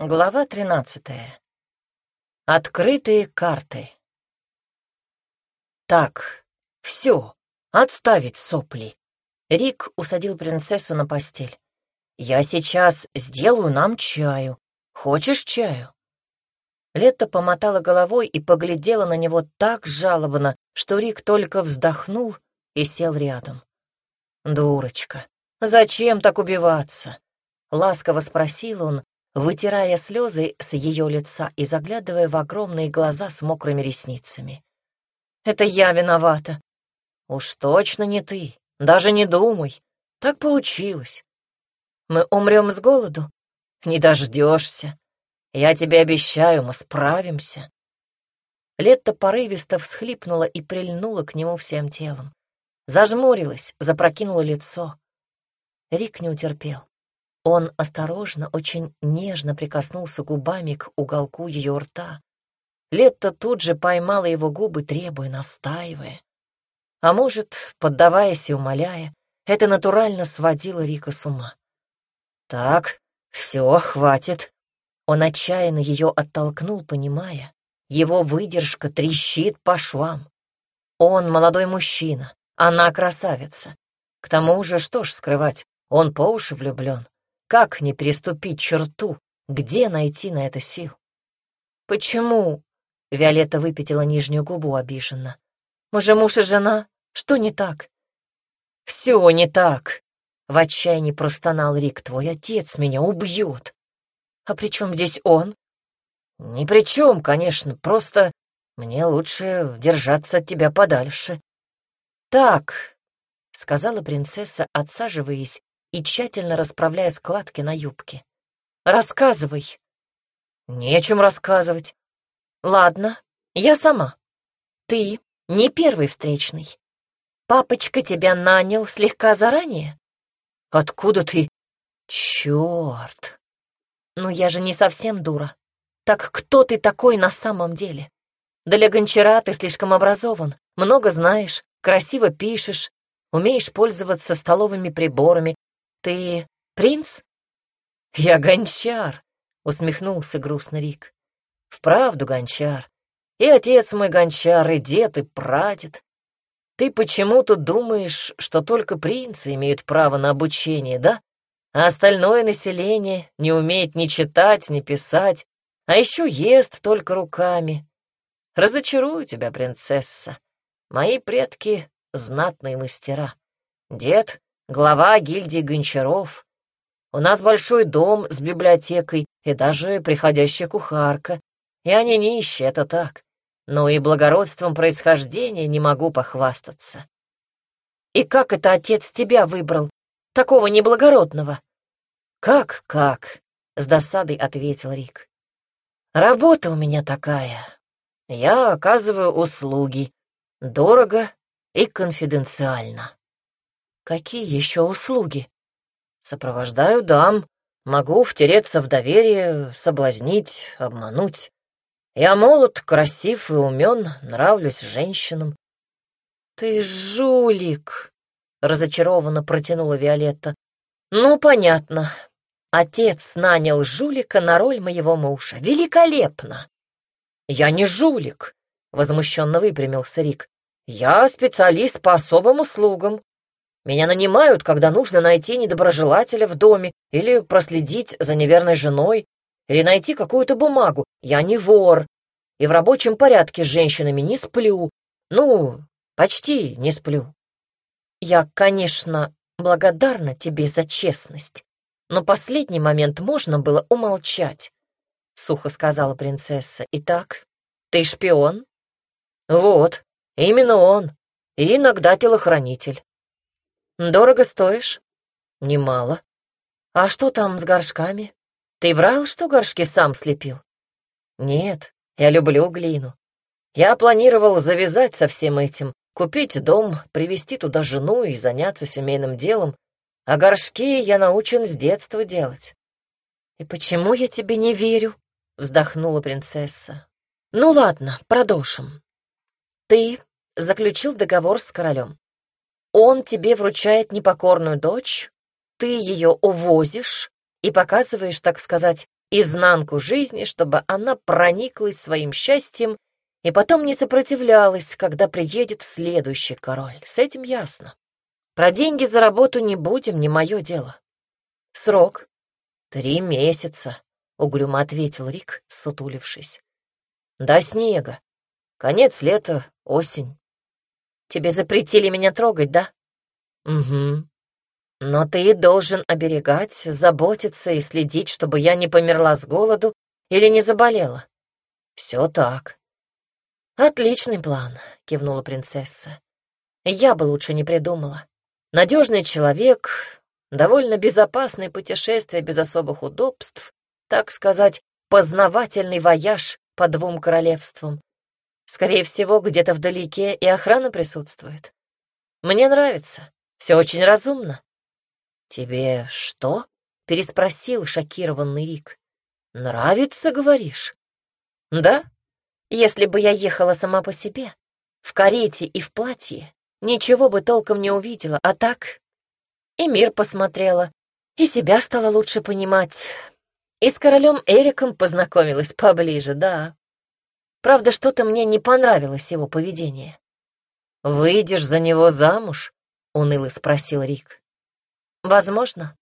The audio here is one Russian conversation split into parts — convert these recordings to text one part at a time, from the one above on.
Глава 13. Открытые карты. Так, все, отставить сопли. Рик усадил принцессу на постель. Я сейчас сделаю нам чаю. Хочешь чаю? Лето помотала головой и поглядела на него так жалобно, что Рик только вздохнул и сел рядом. «Дурочка, зачем так убиваться?» — ласково спросил он, вытирая слезы с ее лица и заглядывая в огромные глаза с мокрыми ресницами. «Это я виновата». «Уж точно не ты, даже не думай. Так получилось. Мы умрем с голоду? Не дождешься. Я тебе обещаю, мы справимся». Летта порывисто всхлипнула и прильнула к нему всем телом. Зажмурилась, запрокинула лицо. Рик не утерпел. Он осторожно, очень нежно прикоснулся губами к уголку ее рта. Летта тут же поймала его губы, требуя, настаивая. А может, поддаваясь и умоляя, это натурально сводило Рика с ума. «Так, все, хватит». Он отчаянно ее оттолкнул, понимая, его выдержка трещит по швам. Он молодой мужчина, она красавица. К тому же, что ж скрывать, он по уши влюблен. Как не переступить черту? Где найти на это сил? Почему? Виолетта выпятила нижнюю губу обиженно. Мы же муж и жена. Что не так? Все не так. В отчаянии простонал Рик. Твой отец меня убьет. А при чем здесь он? Ни при чем, конечно, просто мне лучше держаться от тебя подальше. Так, сказала принцесса, отсаживаясь и тщательно расправляя складки на юбке. «Рассказывай». «Нечем рассказывать». «Ладно, я сама. Ты не первый встречный. Папочка тебя нанял слегка заранее?» «Откуда ты?» «Чёрт!» «Ну я же не совсем дура. Так кто ты такой на самом деле? Для гончара ты слишком образован, много знаешь, красиво пишешь, умеешь пользоваться столовыми приборами, «Ты принц?» «Я гончар», — усмехнулся грустно Рик. «Вправду гончар. И отец мой гончар, и дед, и прадед. Ты почему-то думаешь, что только принцы имеют право на обучение, да? А остальное население не умеет ни читать, ни писать, а еще ест только руками. Разочарую тебя, принцесса. Мои предки — знатные мастера. Дед глава гильдии гончаров. У нас большой дом с библиотекой и даже приходящая кухарка. Я не нищий, это так. Но и благородством происхождения не могу похвастаться. И как это отец тебя выбрал, такого неблагородного? Как-как? С досадой ответил Рик. Работа у меня такая. Я оказываю услуги. Дорого и конфиденциально. Какие еще услуги? Сопровождаю дам, могу втереться в доверие, соблазнить, обмануть. Я молод, красив и умен, нравлюсь женщинам. Ты жулик, разочарованно протянула Виолетта. Ну, понятно. Отец нанял жулика на роль моего мужа. Великолепно! Я не жулик, возмущенно выпрямился Рик. Я специалист по особым услугам. Меня нанимают, когда нужно найти недоброжелателя в доме или проследить за неверной женой, или найти какую-то бумагу. Я не вор, и в рабочем порядке с женщинами не сплю. Ну, почти не сплю. Я, конечно, благодарна тебе за честность, но последний момент можно было умолчать, — сухо сказала принцесса. Итак, ты шпион? Вот, именно он, и иногда телохранитель. Дорого стоишь? Немало. А что там с горшками? Ты врал, что горшки сам слепил? Нет, я люблю глину. Я планировал завязать со всем этим, купить дом, привезти туда жену и заняться семейным делом, а горшки я научен с детства делать. «И почему я тебе не верю?» — вздохнула принцесса. «Ну ладно, продолжим. Ты заключил договор с королем. Он тебе вручает непокорную дочь, ты ее увозишь и показываешь, так сказать, изнанку жизни, чтобы она прониклась своим счастьем и потом не сопротивлялась, когда приедет следующий король. С этим ясно. Про деньги за работу не будем, не мое дело. Срок — три месяца, — угрюмо ответил Рик, сутулившись. До снега. Конец лета, осень. Тебе запретили меня трогать, да? Угу. Но ты должен оберегать, заботиться и следить, чтобы я не померла с голоду или не заболела. Все так. Отличный план, кивнула принцесса. Я бы лучше не придумала. Надежный человек, довольно безопасное путешествие без особых удобств, так сказать, познавательный вояж по двум королевствам. Скорее всего, где-то вдалеке и охрана присутствует. Мне нравится, все очень разумно. «Тебе что?» — переспросил шокированный Рик. «Нравится, говоришь?» «Да, если бы я ехала сама по себе, в карете и в платье, ничего бы толком не увидела, а так и мир посмотрела, и себя стала лучше понимать, и с королем Эриком познакомилась поближе, да. Правда, что-то мне не понравилось его поведение. «Выйдешь за него замуж?» — уныло спросил Рик. Возможно.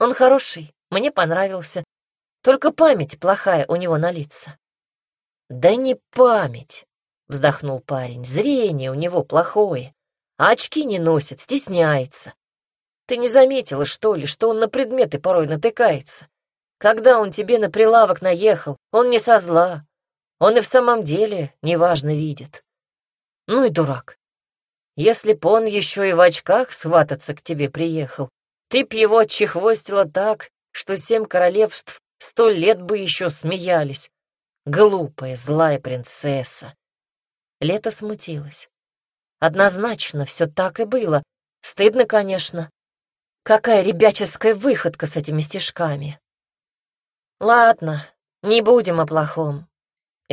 Он хороший, мне понравился. Только память плохая у него на лица. Да не память, вздохнул парень. Зрение у него плохое. А очки не носит, стесняется. Ты не заметила, что ли, что он на предметы порой натыкается? Когда он тебе на прилавок наехал, он не со зла. Он и в самом деле неважно видит. Ну и дурак. Если б он еще и в очках свататься к тебе приехал, ты б его чехвостила так, что семь королевств сто лет бы еще смеялись. Глупая, злая принцесса. Лето смутилась. Однозначно, все так и было. Стыдно, конечно. Какая ребяческая выходка с этими стишками. Ладно, не будем о плохом.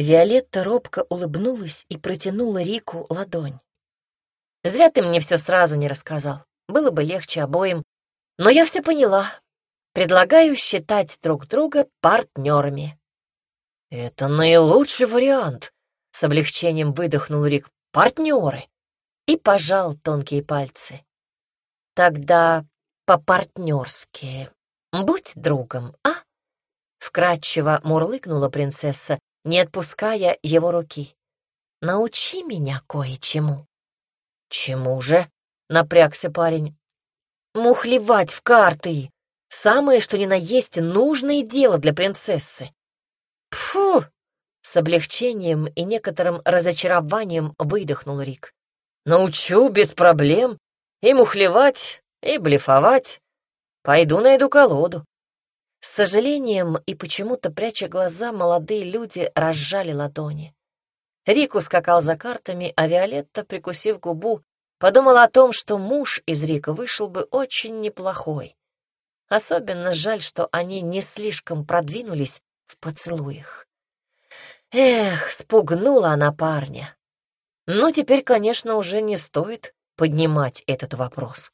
Виолетта робко улыбнулась и протянула Рику ладонь. Зря ты мне все сразу не рассказал. Было бы легче обоим но я все поняла. Предлагаю считать друг друга партнерами. Это наилучший вариант, с облегчением выдохнул Рик. Партнеры. И пожал тонкие пальцы. Тогда по-партнерски. Будь другом, а? Вкратчиво мурлыкнула принцесса, не отпуская его руки. Научи меня кое-чему. Чему же? Напрягся парень. Мухлевать в карты. Самое, что ни на есть, нужное дело для принцессы. Фу! С облегчением и некоторым разочарованием выдохнул Рик. Научу без проблем. И мухлевать, и блефовать. Пойду найду колоду. С сожалением и почему-то, пряча глаза, молодые люди разжали ладони. Рик ускакал за картами, а Виолетта, прикусив губу, Подумала о том, что муж из Рика вышел бы очень неплохой. Особенно жаль, что они не слишком продвинулись в поцелуях. Эх, спугнула она парня. Ну, теперь, конечно, уже не стоит поднимать этот вопрос.